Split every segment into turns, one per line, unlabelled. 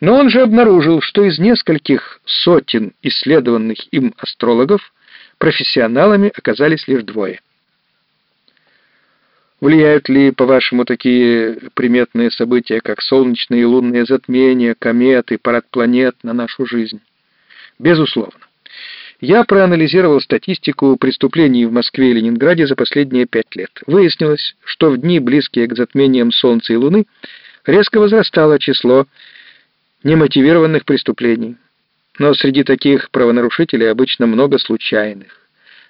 Но он же обнаружил, что из нескольких сотен исследованных им астрологов профессионалами оказались лишь двое. Влияют ли, по-вашему, такие приметные события, как солнечные и лунные затмения, кометы, парад планет на нашу жизнь? Безусловно. Я проанализировал статистику преступлений в Москве и Ленинграде за последние пять лет. Выяснилось, что в дни, близкие к затмениям Солнца и Луны, резко возрастало число немотивированных преступлений. Но среди таких правонарушителей обычно много случайных.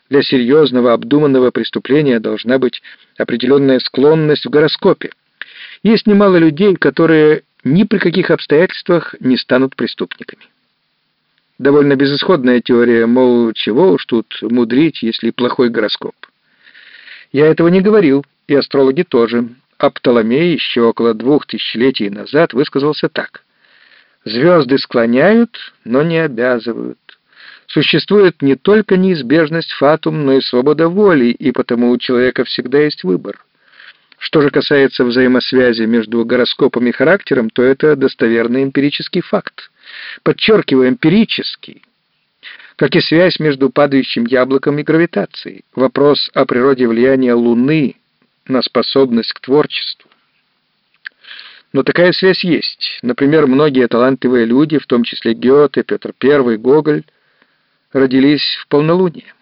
Для серьезного, обдуманного преступления должна быть определенная склонность в гороскопе. Есть немало людей, которые ни при каких обстоятельствах не станут преступниками. Довольно безысходная теория, мол, чего уж тут мудрить, если плохой гороскоп. Я этого не говорил, и астрологи тоже. А Птоломей еще около двух тысячелетий назад высказался так. «Звезды склоняют, но не обязывают. Существует не только неизбежность фатум, но и свобода воли, и потому у человека всегда есть выбор. Что же касается взаимосвязи между гороскопом и характером, то это достоверный эмпирический факт. Подчеркиваю, эмпирический. Как и связь между падающим яблоком и гравитацией. Вопрос о природе влияния Луны на способность к творчеству. Но такая связь есть. Например, многие талантливые люди, в том числе Гёте, Петр I, Гоголь, родились в полнолуние.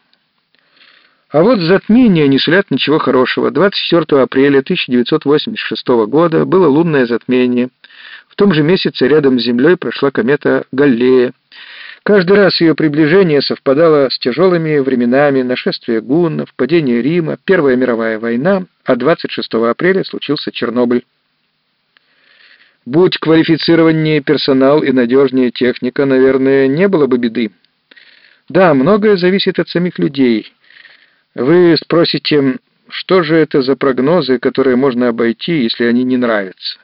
А вот затмения не сулят ничего хорошего. 24 апреля 1986 года было лунное затмение. В том же месяце рядом с Землей прошла комета Галлея. Каждый раз ее приближение совпадало с тяжелыми временами нашествия гуннов, падения Рима, Первая мировая война, а 26 апреля случился Чернобыль. Будь квалифицированнее персонал и надежнее техника, наверное, не было бы беды. Да, многое зависит от самих людей. Вы спросите, что же это за прогнозы, которые можно обойти, если они не нравятся?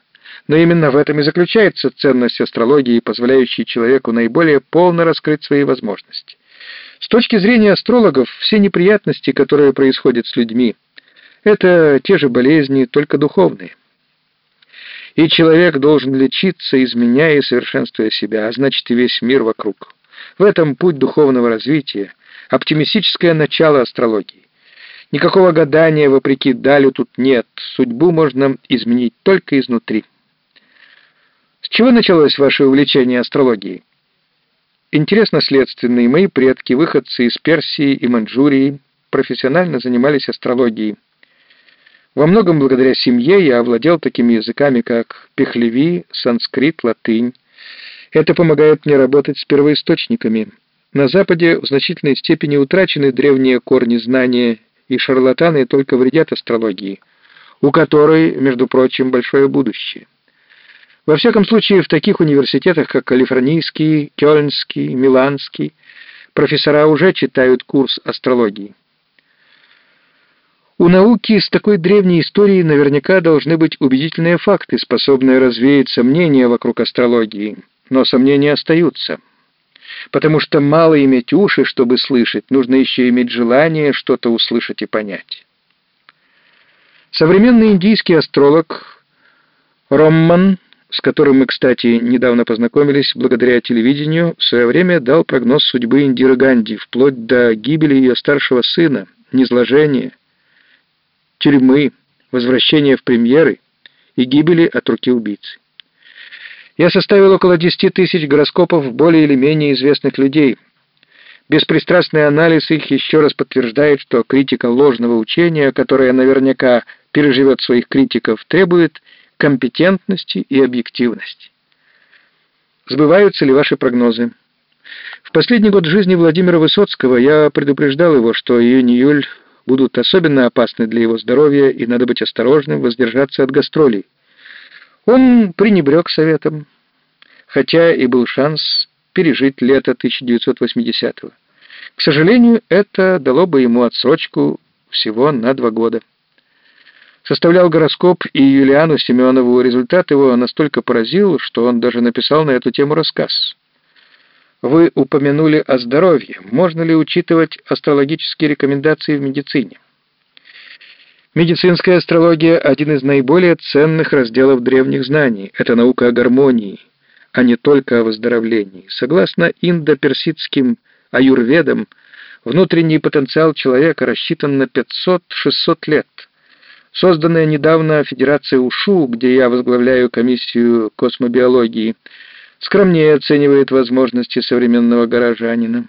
Но именно в этом и заключается ценность астрологии, позволяющей человеку наиболее полно раскрыть свои возможности. С точки зрения астрологов, все неприятности, которые происходят с людьми, это те же болезни, только духовные. И человек должен лечиться, изменяя и совершенствуя себя, а значит и весь мир вокруг. В этом путь духовного развития, оптимистическое начало астрологии. Никакого гадания, вопреки Далю, тут нет. Судьбу можно изменить только изнутри. С чего началось ваше увлечение астрологией? Интерес наследственный. Мои предки, выходцы из Персии и Маньчжурии, профессионально занимались астрологией. Во многом благодаря семье я овладел такими языками, как пехлеви, санскрит, латынь. Это помогает мне работать с первоисточниками. На Западе в значительной степени утрачены древние корни знания, и шарлатаны только вредят астрологии, у которой, между прочим, большое будущее. Во всяком случае, в таких университетах, как Калифорнийский, Кёльнский, Миланский, профессора уже читают курс астрологии. У науки с такой древней историей наверняка должны быть убедительные факты, способные развеять сомнения вокруг астрологии но сомнения остаются. Потому что мало иметь уши, чтобы слышать, нужно еще иметь желание что-то услышать и понять. Современный индийский астролог Ромман, с которым мы, кстати, недавно познакомились благодаря телевидению, в свое время дал прогноз судьбы Индиры Ганди, вплоть до гибели ее старшего сына, низложения, тюрьмы, возвращения в премьеры и гибели от руки убийцы. Я составил около 10 тысяч гороскопов более или менее известных людей. Беспристрастный анализ их еще раз подтверждает, что критика ложного учения, которое наверняка переживет своих критиков, требует компетентности и объективности. Сбываются ли ваши прогнозы? В последний год жизни Владимира Высоцкого я предупреждал его, что июнь-июль будут особенно опасны для его здоровья, и надо быть осторожным, воздержаться от гастролей. Он пренебрег советом, хотя и был шанс пережить лето 1980-го. К сожалению, это дало бы ему отсрочку всего на два года. Составлял гороскоп и Юлиану Семенову. Результат его настолько поразил, что он даже написал на эту тему рассказ. Вы упомянули о здоровье. Можно ли учитывать астрологические рекомендации в медицине? Медицинская астрология – один из наиболее ценных разделов древних знаний. Это наука о гармонии, а не только о выздоровлении. Согласно индоперсидским аюрведам, внутренний потенциал человека рассчитан на 500-600 лет. Созданная недавно Федерация УШУ, где я возглавляю комиссию космобиологии, скромнее оценивает возможности современного горожанина.